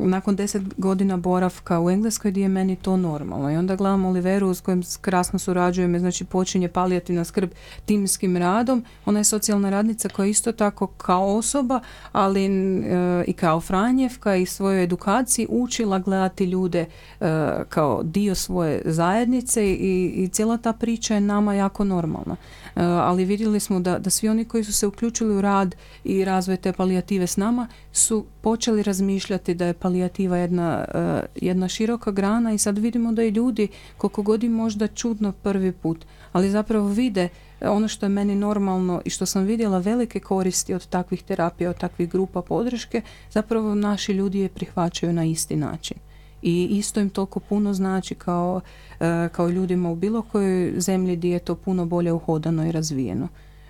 nakon deset godina boravka u Engleskoj gdje je meni to normalno. I onda gledam Oliveru s kojim krasno surađujem. Znači počinje palijativna skrb timskim radom. Ona je socijalna radnica koja isto tako kao osoba, ali e, i kao Franjevka i svojoj edukaciji učila gledati ljude e, kao dio svoje zajednice i, i cijela ta priča je nama jako normalna. E, ali vidjeli smo da, da svi oni koji su se uključili u rad i razvoj te palijative s nama su počeli razmišljati da je palijativa jedna, e, jedna široka grana i sad vidimo da i ljudi koliko god im možda čudno prvi put, ali zapravo vide ono što je meni normalno i što sam vidjela velike koristi od takvih terapija, od takvih grupa podrške, zapravo naši ljudi je prihvaćaju na isti način. I isto im toliko puno znači kao, e, kao ljudima u bilo kojoj zemlji gdje je to puno bolje uhodano i razvijeno.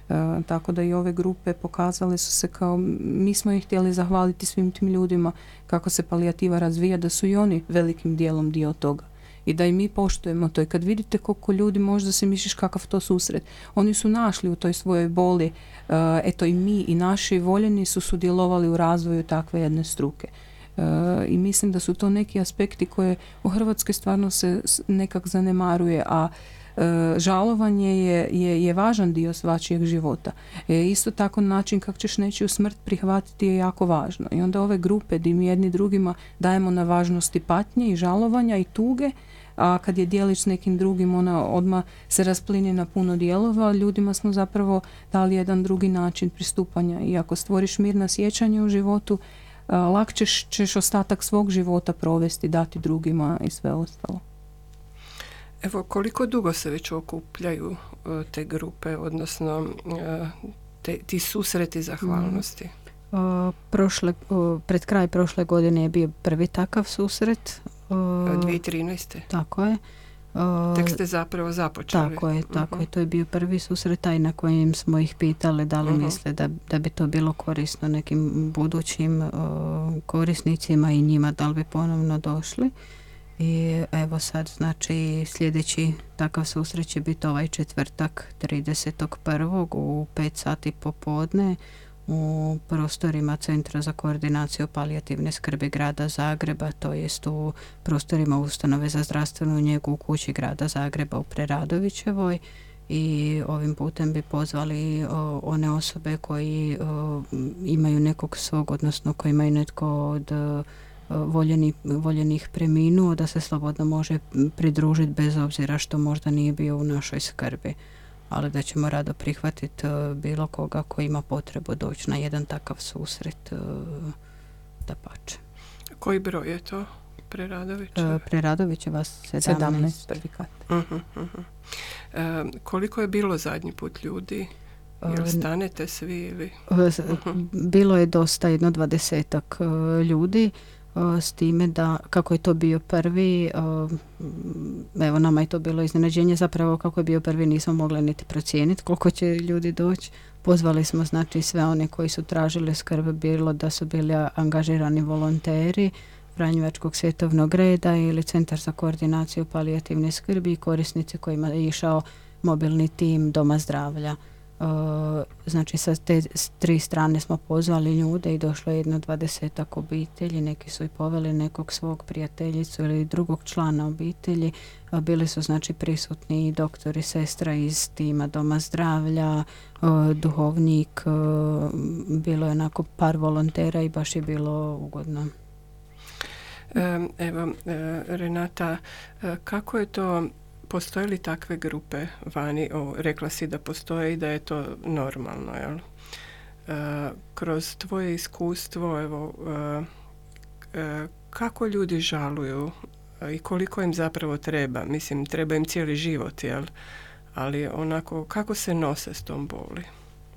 E, tako da i ove grupe pokazale su se kao, mi smo ih htjeli zahvaliti svim tim ljudima kako se palijativa razvija, da su i oni velikim dijelom dio toga i da i mi poštujemo to i kad vidite koliko ljudi možda se misliš kakav to susret oni su našli u toj svojoj boli uh, eto i mi i naši voljeni su sudjelovali u razvoju takve jedne struke uh, i mislim da su to neki aspekti koje u Hrvatskoj stvarno se nekak zanemaruje a uh, žalovanje je, je, je važan dio svačijeg života. E, isto tako način kako ćeš nečiju smrt prihvatiti je jako važno. I onda ove grupe gdje mi jedni drugima dajemo na važnosti patnje i žalovanja i tuge, a kad je dijelić s nekim drugim ona odmah se rasplini na puno dijelova, ljudima smo zapravo dali jedan drugi način pristupanja i ako stvoriš mir na sjećanje u životu, lakše ćeš ostatak svog života provesti, dati drugima i sve ostalo. Evo, koliko dugo se već okupljaju e, te grupe, odnosno e, te, ti susreti zahvalnosti? Mm. prošle, pred kraj prošle godine je bio prvi takav susret 2013. Tako je. Tek ste zapravo započeli. Tako je, tako uh je. To je bio prvi susretaj na kojem smo ih pitali da li uh misle da, da bi to bilo korisno nekim budućim korisnicima i njima da li bi ponovno došli. I evo sad znači sljedeći takav susret će biti ovaj četvrtak 31. u 5 sati popodne u prostorima Centra za koordinaciju palijativne skrbi grada Zagreba, to jest u prostorima ustanove za zdravstvenu njegu u kući grada Zagreba u Preradovićevoj. I ovim putem bi pozvali one osobe koji imaju nekog svog, odnosno koji imaju netko od voljeni, voljenih preminuo da se slobodno može pridružiti bez obzira što možda nije bio u našoj skrbi ali da ćemo rado prihvatiti e, bilo koga koji ima potrebu doći na jedan takav susret e, da pače. Koji broj je to? Preradović? E, Preradović je vas 17. 17 prvi kat. Uh-huh, uh-huh. koliko je bilo zadnji put ljudi? Jel stanete svi ili? Uh-huh. Bilo je dosta, jedno dvadesetak ljudi s time da kako je to bio prvi evo nama je to bilo iznenađenje zapravo kako je bio prvi nismo mogli niti procijeniti koliko će ljudi doći pozvali smo znači sve one koji su tražili skrb bilo da su bili angažirani volonteri Franjevačkog svjetovnog reda ili Centar za koordinaciju palijativne skrbi i korisnice kojima je išao mobilni tim Doma zdravlja. E, znači sa te tri strane smo pozvali ljude i došlo je jedno dvadesetak obitelji, neki su i poveli nekog svog prijateljicu ili drugog člana obitelji, bili su znači prisutni i doktori, sestra iz tima doma zdravlja, e, duhovnik, bilo je onako par volontera i baš je bilo ugodno. Evo, Renata, kako je to Postoje li takve grupe vani? O, rekla si da postoje i da je to normalno, jel? E, kroz tvoje iskustvo, evo, e, e, kako ljudi žaluju i koliko im zapravo treba? Mislim, treba im cijeli život, jel? Ali onako, kako se nose s tom boli?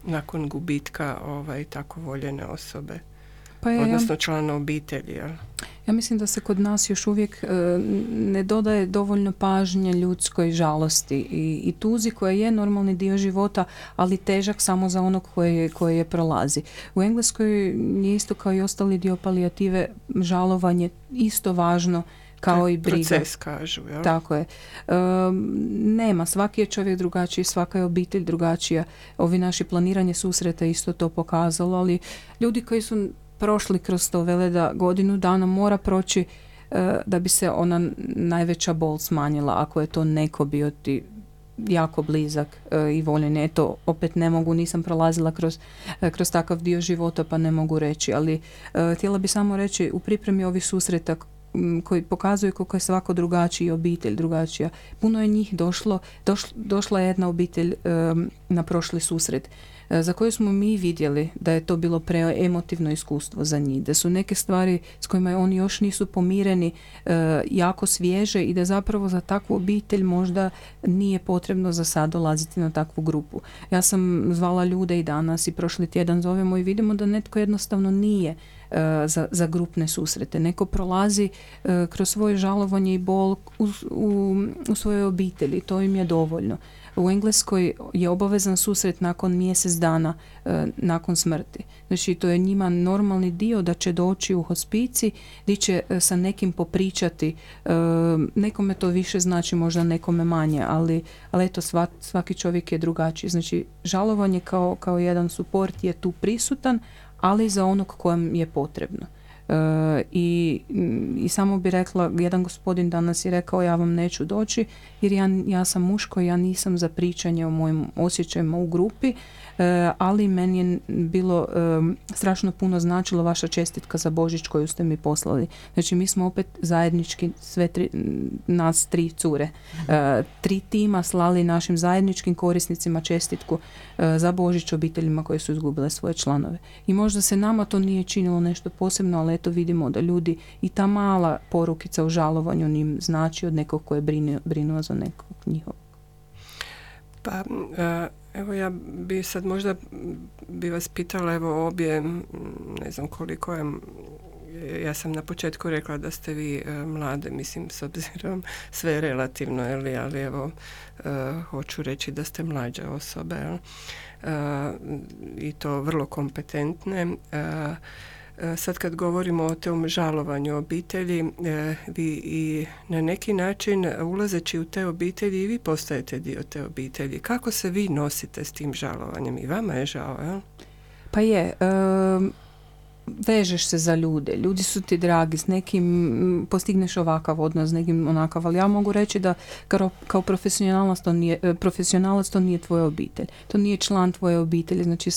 Nakon gubitka ovaj, tako voljene osobe? Pa je, odnosno člana obitelji, jel? Ja mislim da se kod nas još uvijek e, ne dodaje dovoljno pažnje ljudskoj žalosti i, i tuzi koja je normalni dio života, ali težak samo za onog koje, koje je prolazi. U Engleskoj je isto kao i ostali dio palijative žalovanje isto važno kao i briga. Proces kažu, jel? Tako je. E, nema, svaki je čovjek drugačiji, svaka je obitelj drugačija. Ovi naši planiranje susreta isto to pokazalo, ali ljudi koji su prošli kroz to vele da godinu dana mora proći e, da bi se ona najveća bol smanjila ako je to neko bio ti jako blizak e, i voljen. Eto, opet ne mogu, nisam prolazila kroz, e, kroz takav dio života pa ne mogu reći, ali htjela bi samo reći u pripremi ovih susreta koji pokazuju koliko je svako drugačiji obitelj drugačija. Puno je njih došlo, došla je jedna obitelj na prošli susret E, za koju smo mi vidjeli da je to bilo preemotivno iskustvo za njih, da su neke stvari s kojima oni još nisu pomireni e, jako svježe i da zapravo za takvu obitelj možda nije potrebno za sad dolaziti na takvu grupu. Ja sam zvala ljude i danas i prošli tjedan zovemo i vidimo da netko jednostavno nije e, za, za grupne susrete. Neko prolazi kroz svoje žalovanje i bol u, u, u svojoj obitelji, to im je dovoljno. U Engleskoj je obavezan susret nakon mjesec dana e, nakon smrti. Znači to je njima normalni dio da će doći u hospici gdje će e, sa nekim popričati. E, nekome to više znači, možda nekome manje, ali, ali eto svaki čovjek je drugačiji. Znači žalovanje kao, kao jedan suport je tu prisutan, ali za onog kojem je potrebno. E, i, i samo bi rekla, jedan gospodin danas je rekao ja vam neću doći jer ja, ja sam muško, ja nisam za pričanje o mojim osjećajima u grupi ali meni je bilo e, strašno puno značilo vaša čestitka za Božić koju ste mi poslali. Znači mi smo opet zajednički sve tri, nas tri cure, e, tri tima slali našim zajedničkim korisnicima čestitku za Božić obiteljima koje su izgubile svoje članove. I možda se nama to nije činilo nešto posebno, ali eto vidimo da ljudi i ta mala porukica u žalovanju njim znači od nekog koje je brinuo za nekog njihovog. Pa, Evo ja bi sad možda bi vas pitala evo obje, ne znam koliko je, ja sam na početku rekla da ste vi e, mlade, mislim s obzirom sve relativno, ali, evo e, hoću reći da ste mlađe osobe e, i to vrlo kompetentne. E, sad kad govorimo o tom žalovanju obitelji, e, vi i na neki način ulazeći u te obitelji i vi postajete dio te obitelji. Kako se vi nosite s tim žalovanjem? I vama je žao, jel? Pa je vežeš se za ljude, ljudi su ti dragi, s nekim postigneš ovakav odnos, s nekim onakav, ali ja mogu reći da kao, kao profesionalac, to nije, e, profesionalac to nije tvoja obitelj, to nije član tvoje obitelji, znači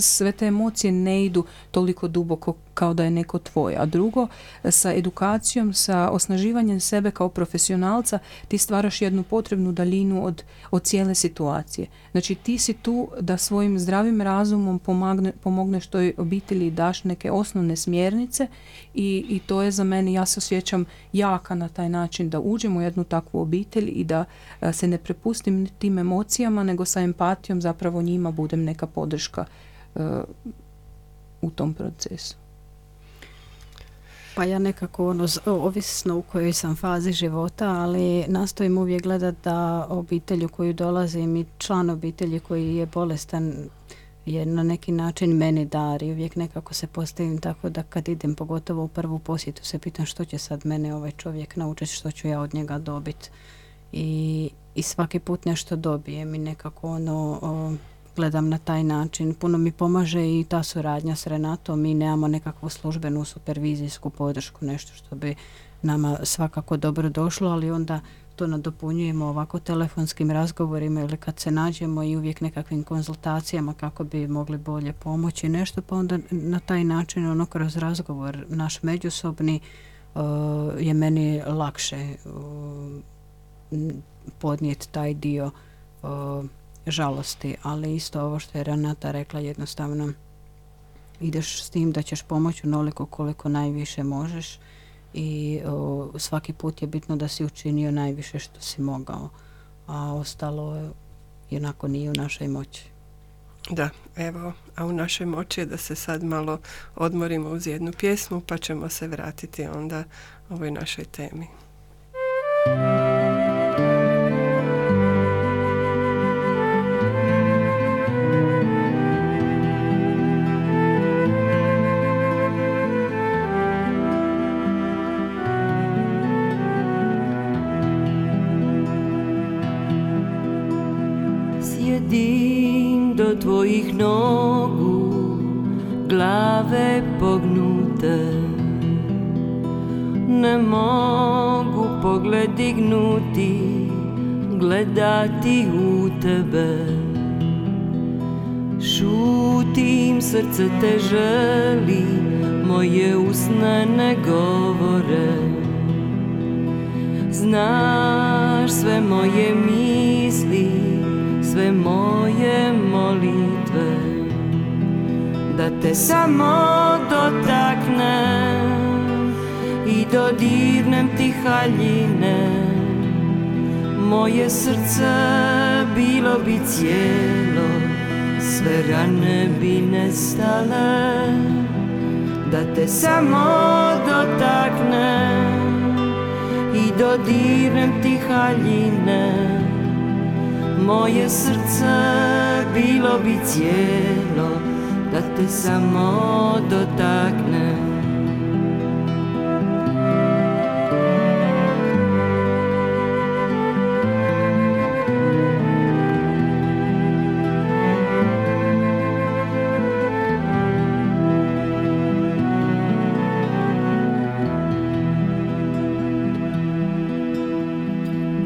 sve te emocije ne idu toliko duboko kao da je neko tvoj. A drugo, sa edukacijom, sa osnaživanjem sebe kao profesionalca, ti stvaraš jednu potrebnu daljinu od, od cijele situacije. Znači ti si tu da svojim zdravim razumom pomogne, pomogneš toj obitelji i daš neke osnovne smjernice i, i to je za mene, ja se osjećam jaka na taj način da uđem u jednu takvu obitelj i da se ne prepustim tim emocijama, nego sa empatijom zapravo njima budem neka podrška u tom procesu. Pa ja nekako ono, ovisno u kojoj sam fazi života, ali nastojim uvijek gledati da obitelju koju dolazim i član obitelji koji je bolestan je na neki način meni dar i uvijek nekako se postavim tako da kad idem pogotovo u prvu posjetu se pitam što će sad mene ovaj čovjek naučiti, što ću ja od njega dobiti i, i svaki put nešto dobijem i nekako ono gledam na taj način. Puno mi pomaže i ta suradnja s Renatom. Mi nemamo nekakvu službenu supervizijsku podršku, nešto što bi nama svakako dobro došlo, ali onda to nadopunjujemo ovako telefonskim razgovorima ili kad se nađemo i uvijek nekakvim konzultacijama kako bi mogli bolje pomoći nešto, pa onda na taj način ono kroz razgovor naš međusobni uh, je meni lakše uh, podnijeti taj dio uh, žalosti, ali isto ovo što je Renata rekla jednostavno ideš s tim da ćeš pomoći onoliko koliko najviše možeš i svaki put je bitno da si učinio najviše što si mogao, a ostalo jednako nije u našoj moći. Da, evo, a u našoj moći je da se sad malo odmorimo uz jednu pjesmu pa ćemo se vratiti onda ovoj našoj temi. Glave pognute. Ne mogu pogled dignuti gledati u tebe. Šutim srce te želi moje usne ne govore. Znaš sve moje misli sve moje molitve da te samo dotaknem i dodirnem ti haljine moje srce bilo bi cijelo sve rane bi nestale. Da te samo dotaknem i dodirnem ti haljine moje srce bilo bi cijelo da te samo dotakne.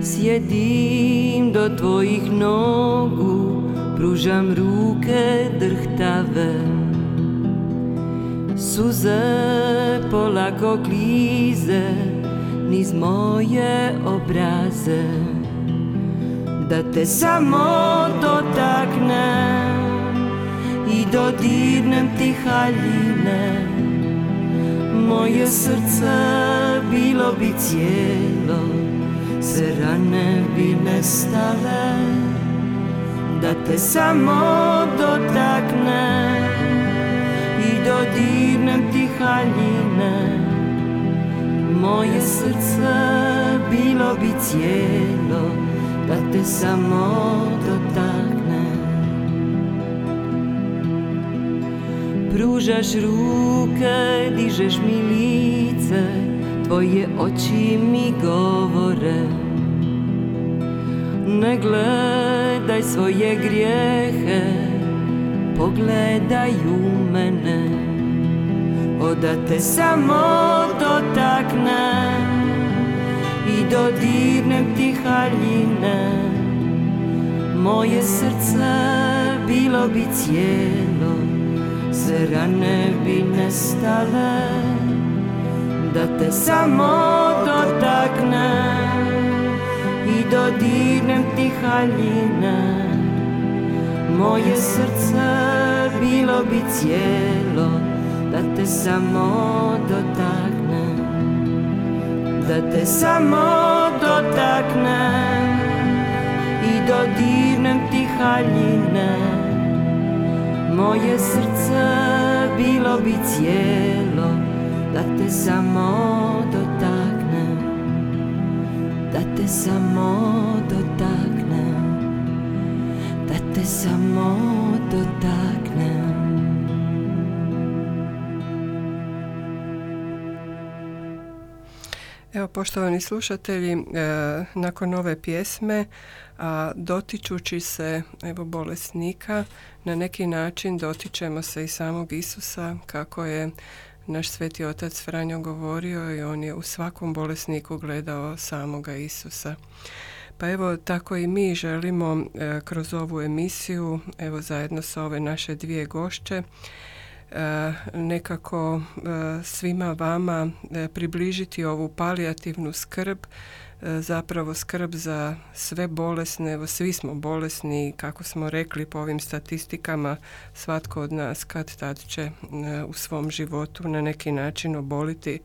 Sjedim do tvojih nogu, pružam ruke drhtave. Suze polako klize niz moje obraze. Da te samo dotaknem i dodirnem ti haljine. Moje srce bilo bi cijelo se rane bi nestale te samo dotakne I dodirnem ti haljine Moje srce bilo bi cijelo Da te samo dotakne. Pružaš ruke, dižeš mi lice Tvoje oči mi govore. Ne gledaj svoje grijehe Pogledaj u mene. Oda te samo dotakne I dodirnem ti haljine Moje srce bilo bi cijelo Se rane bi nestale. Da te samo dotaknem dodirnem ti haljine. Moje srce bilo bi cijelo da te samo dotaknem. Da te samo dotaknem i dodirnem ti haljine. Moje srce bilo bi cijelo da te samo te samo dotaknem Da te samo dotaknem. Evo, poštovani slušatelji, e, nakon ove pjesme, a dotičući se evo, bolesnika, na neki način dotičemo se i samog Isusa kako je naš sveti otac Franjo govorio i on je u svakom bolesniku gledao samoga Isusa. Pa evo tako i mi želimo e, kroz ovu emisiju, evo zajedno sa ove naše dvije gošće, e, nekako e, svima vama približiti ovu palijativnu skrb, zapravo skrb za sve bolesne, evo svi smo bolesni, kako smo rekli po ovim statistikama, svatko od nas kad tad će u svom životu na neki način oboliti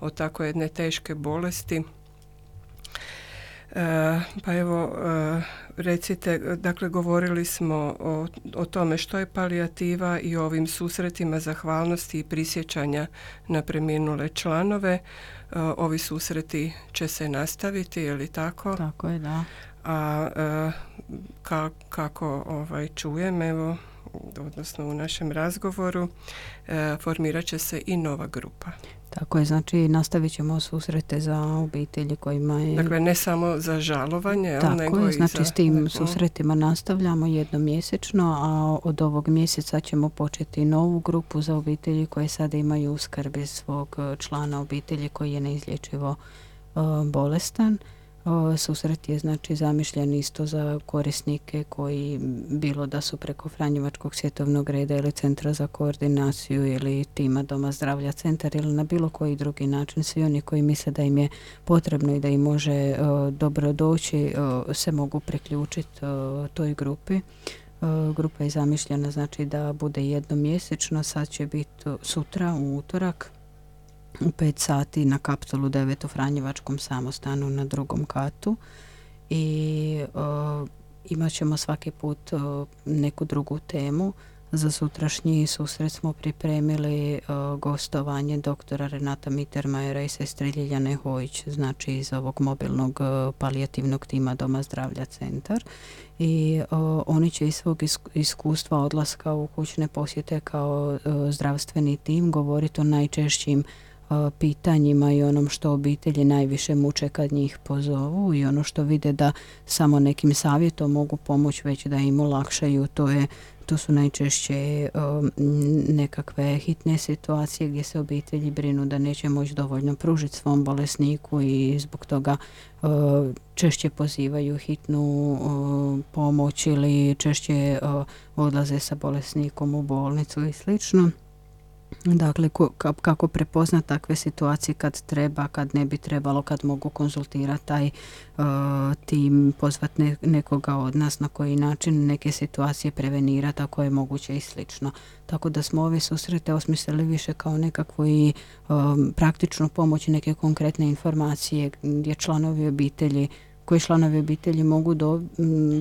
od tako jedne teške bolesti E, pa evo, e, recite, dakle govorili smo o, o tome što je palijativa i ovim susretima zahvalnosti i prisjećanja na preminule članove. E, ovi susreti će se nastaviti, je li tako? Tako je, da. A ka, kako ovaj, čujem, evo, odnosno u našem razgovoru, formirat će se i nova grupa. Tako je, znači nastavit ćemo susrete za obitelji kojima je... Dakle, ne samo za žalovanje, Tako nego je, znači za... s tim susretima nastavljamo jednomjesečno, a od ovog mjeseca ćemo početi novu grupu za obitelji koje sada imaju skrbi svog člana obitelji koji je neizlječivo uh, bolestan. Susret je znači zamišljen isto za korisnike koji bilo da su preko Franjevačkog svjetovnog reda ili Centra za koordinaciju ili tima Doma zdravlja centar ili na bilo koji drugi način svi oni koji misle da im je potrebno i da im može dobro doći se mogu priključiti toj grupi. Grupa je zamišljena znači da bude jednomjesečno, sad će biti sutra u utorak u 5 sati na kapsulu 9 u Franjevačkom samostanu na drugom katu i imat ćemo svaki put neku drugu temu. Za sutrašnji susret smo pripremili gostovanje doktora Renata Mittermajera i sestre Ljiljane Hojić, znači iz ovog mobilnog palijativnog tima Doma zdravlja centar i oni će iz svog iskustva odlaska u kućne posjete kao zdravstveni tim govoriti o najčešćim pitanjima i onom što obitelji najviše muče kad njih pozovu i ono što vide da samo nekim savjetom mogu pomoći već da im olakšaju to je to su najčešće nekakve hitne situacije gdje se obitelji brinu da neće moći dovoljno pružiti svom bolesniku i zbog toga češće pozivaju hitnu pomoć ili češće odlaze sa bolesnikom u bolnicu i slično. Dakle, kako prepoznat takve situacije kad treba, kad ne bi trebalo, kad mogu konzultirati taj uh, tim, pozvati nekoga od nas na koji način neke situacije prevenirati ako je moguće i slično. Tako da smo ove susrete osmislili više kao nekakvu i um, praktičnu pomoć neke konkretne informacije gdje članovi obitelji koji članovi obitelji mogu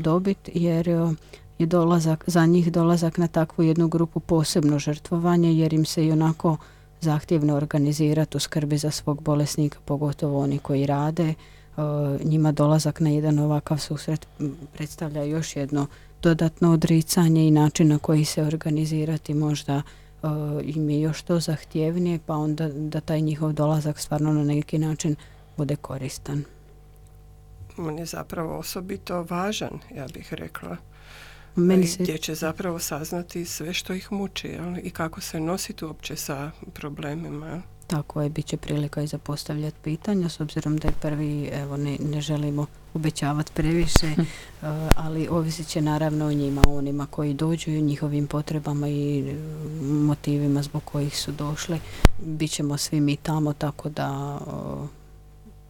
dobiti jer uh, je dolazak, za njih dolazak na takvu jednu grupu posebno žrtvovanje jer im se i onako zahtjevno organizirati u skrbi za svog bolesnika, pogotovo oni koji rade. E, njima dolazak na jedan ovakav susret predstavlja još jedno dodatno odricanje i način na koji se organizirati možda e, im je još to zahtjevnije pa onda da taj njihov dolazak stvarno na neki način bude koristan. On je zapravo osobito važan, ja bih rekla. Meni se... Gdje će zapravo saznati sve što ih muči jel? i kako se nositi uopće sa problemima. Tako je, bit će prilika i za postavljati pitanja, s obzirom da je prvi, evo ne, ne želimo obećavati previše, hm. eh, ali ovisit će naravno o njima, onima koji dođu i njihovim potrebama i eh, motivima zbog kojih su došli. Bićemo svi mi tamo, tako da eh,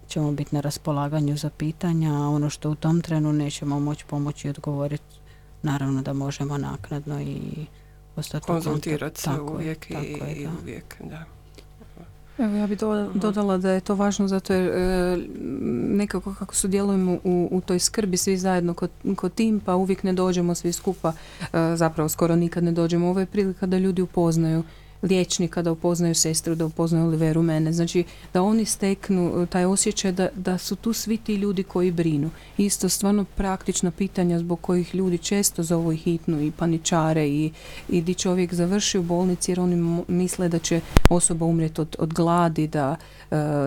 ćemo biti na raspolaganju za pitanja, a ono što u tom trenu nećemo moći pomoći odgovoriti naravno da možemo naknadno i ostati konzultirati se uvijek i, uvijek, da. Evo ja bih dodala da je to važno zato jer e, nekako kako sudjelujemo u, u toj skrbi svi zajedno kod, kod tim pa uvijek ne dođemo svi skupa, e, zapravo skoro nikad ne dođemo. Ovo je prilika da ljudi upoznaju liječnika, da upoznaju sestru, da upoznaju Oliveru mene. Znači da oni steknu taj osjećaj da, da su tu svi ti ljudi koji brinu. Isto stvarno praktična pitanja zbog kojih ljudi često zovu i hitnu i paničare i, i di čovjek završi u bolnici jer oni misle da će osoba umrijeti od, od gladi, da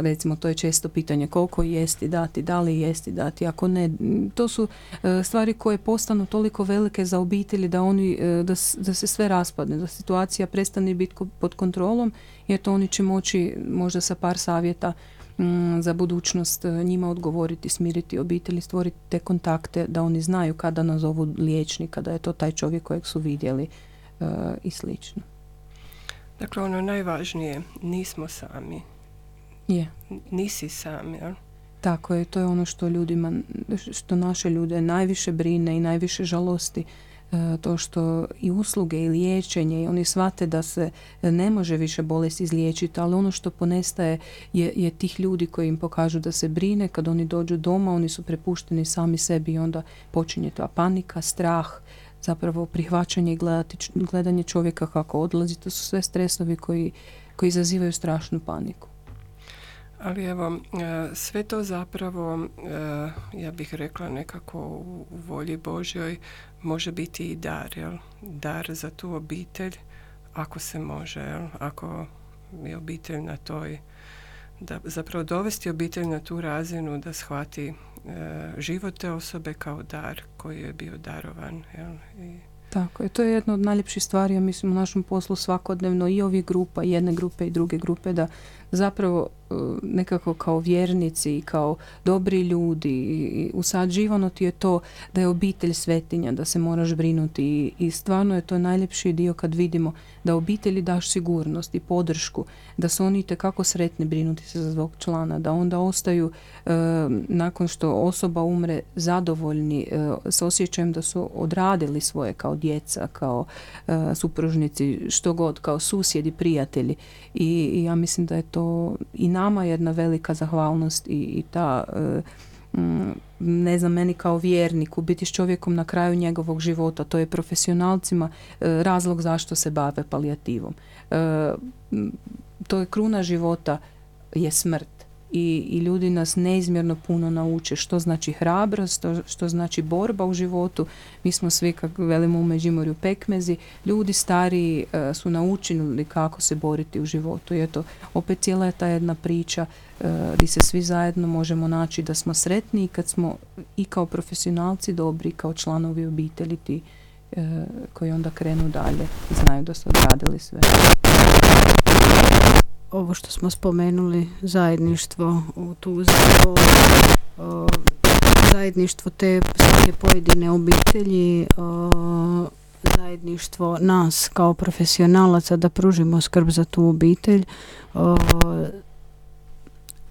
recimo to je često pitanje koliko jesti dati, da li jesti dati, ako ne, to su stvari koje postanu toliko velike za obitelji da oni, da, da se sve raspadne, da situacija prestane biti pod kontrolom jer to oni će moći možda sa par savjeta mm, za budućnost e, njima odgovoriti, smiriti obitelji, stvoriti te kontakte da oni znaju kada nazovu liječnika, da je to taj čovjek kojeg su vidjeli e, i slično. Dakle, ono najvažnije, nismo sami. Je. Nisi sam, jel? Tako je, to je ono što ljudima, što naše ljude najviše brine i najviše žalosti to što i usluge i liječenje i oni shvate da se ne može više bolest izliječiti, ali ono što ponestaje je, je tih ljudi koji im pokažu da se brine, kad oni dođu doma oni su prepušteni sami sebi i onda počinje ta panika, strah, zapravo prihvaćanje i gledanje čovjeka kako odlazi, to su sve stresovi koji, koji izazivaju strašnu paniku. Ali evo, e, sve to zapravo, e, ja bih rekla nekako u volji Božjoj, može biti i dar, jel? Dar za tu obitelj, ako se može, jel? Ako je obitelj na toj, da zapravo dovesti obitelj na tu razinu da shvati e, život te osobe kao dar koji je bio darovan, jel? I tako je, to je jedna od najljepših stvari, ja mislim u našem poslu svakodnevno i ovih grupa, jedne grupe i druge grupe, da zapravo nekako kao vjernici i kao dobri ljudi i usađivano ti je to da je obitelj svetinja, da se moraš brinuti i, stvarno je to najljepši dio kad vidimo da obitelji daš sigurnost i podršku, da su oni kako sretni brinuti se za svog člana, da onda ostaju e, nakon što osoba umre zadovoljni e, s osjećajem da su odradili svoje kao djeca, kao supružnici, što god, kao susjedi, prijatelji. I, i ja mislim da je to i nama jedna velika zahvalnost i, i ta e, ne znam, meni kao vjerniku, biti s čovjekom na kraju njegovog života, to je profesionalcima e, razlog zašto se bave palijativom. E, to je kruna života je smrt i, i ljudi nas neizmjerno puno nauče što znači hrabrost, što, znači borba u životu. Mi smo svi, kako velimo u Međimorju, pekmezi. Ljudi stariji uh, su naučili kako se boriti u životu. I eto, opet cijela je ta jedna priča uh, gdje se svi zajedno možemo naći da smo sretni i kad smo i kao profesionalci dobri, kao članovi obitelji ti uh, koji onda krenu dalje i znaju da su odradili sve ovo što smo spomenuli, zajedništvo u tu zajedništvo te pojedine obitelji, zajedništvo nas kao profesionalaca da pružimo skrb za tu obitelj.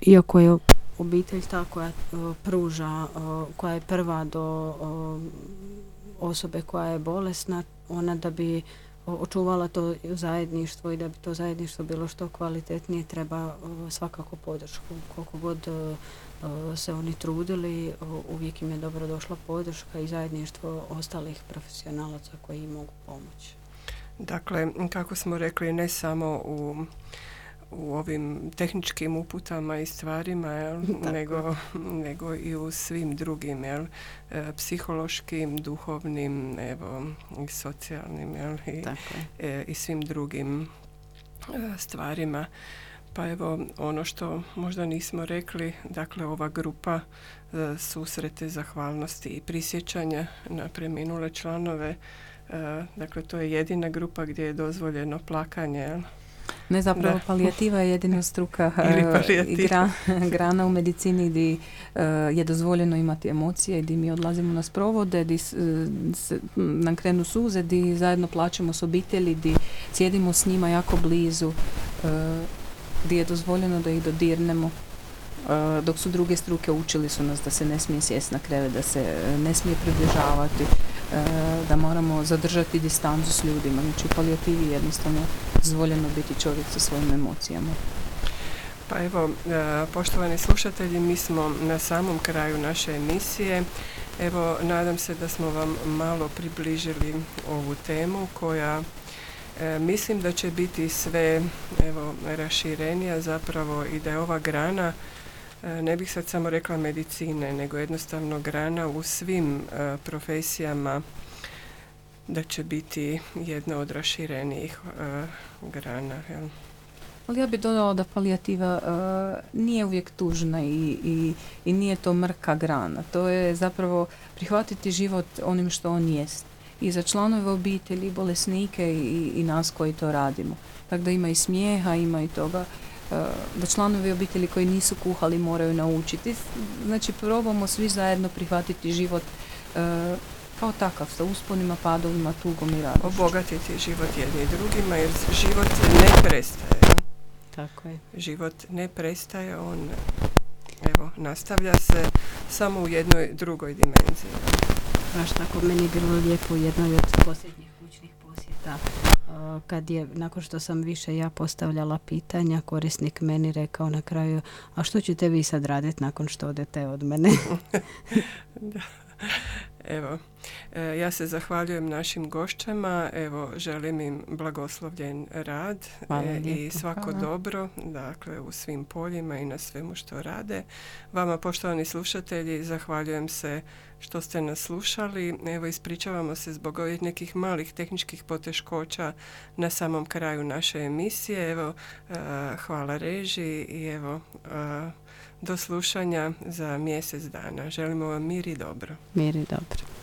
Iako je obitelj ta koja pruža, koja je prva do osobe koja je bolesna, ona da bi očuvala to zajedništvo i da bi to zajedništvo bilo što kvalitetnije treba svakako podršku. Koliko god se oni trudili, uvijek im je dobro došla podrška i zajedništvo ostalih profesionalaca koji im mogu pomoći. Dakle, kako smo rekli, ne samo u u ovim tehničkim uputama i stvarima, jel? nego, nego i u svim drugim, jel? E, psihološkim, duhovnim, evo, i socijalnim, jel? I, e, i svim drugim e, stvarima. Pa evo, ono što možda nismo rekli, dakle ova grupa susrete, zahvalnosti i prisjećanja na preminule članove, dakle to je jedina grupa gdje je dozvoljeno plakanje, jel? Ne, zapravo da. palijativa je jedina struka eh, i grana u medicini gdje je dozvoljeno imati emocije, gdje mi odlazimo na sprovode, gdje eh, nam krenu suze, gdje zajedno plaćamo s obitelji, gdje sjedimo s njima jako blizu, gdje je dozvoljeno da ih dodirnemo dok su druge struke učili su nas da se ne smije sjesti na krevet, da se ne smije približavati, da moramo zadržati distancu s ljudima. Znači u palijativi jednostavno dozvoljeno biti čovjek sa svojim emocijama. Pa evo, poštovani slušatelji, mi smo na samom kraju naše emisije. Evo, nadam se da smo vam malo približili ovu temu koja E, mislim da će biti sve evo, raširenija zapravo i da je ova grana e, ne bih sad samo rekla medicine, nego jednostavno grana u svim e, profesijama da će biti jedna od raširenijih grana. Jel? Ali ja bih dodala da palijativa nije uvijek tužna i, i, i nije to mrka grana. To je zapravo prihvatiti život onim što on jest i za članove obitelji, bolesnike i, i nas koji to radimo. Tako da ima i smijeha, ima i toga e, da članovi obitelji koji nisu kuhali moraju naučiti. Znači probamo svi zajedno prihvatiti život e, kao takav, sa usponima, padovima, tugom i radošću. Obogatiti život jedni i drugima jer život ne prestaje. Tako je. Život ne prestaje, on evo, nastavlja se samo u jednoj drugoj dimenziji. Baš tako, meni je bilo lijepo u jednoj od posljednjih kućnih posjeta kad je, nakon što sam više ja postavljala pitanja, korisnik meni rekao na kraju, a što ćete vi sad raditi nakon što odete od mene? da. Evo, e, ja se zahvaljujem našim gošćama, evo, želim im blagoslovljen rad e, i svako dobro, dakle, u svim poljima i na svemu što rade. Vama, poštovani slušatelji, zahvaljujem se što ste nas slušali. Evo, ispričavamo se zbog ovih nekih malih tehničkih poteškoća na samom kraju naše emisije. Evo, e, hvala režiji i evo, do slušanja za mjesec dana. Želimo vam mir i dobro. Mir i dobro.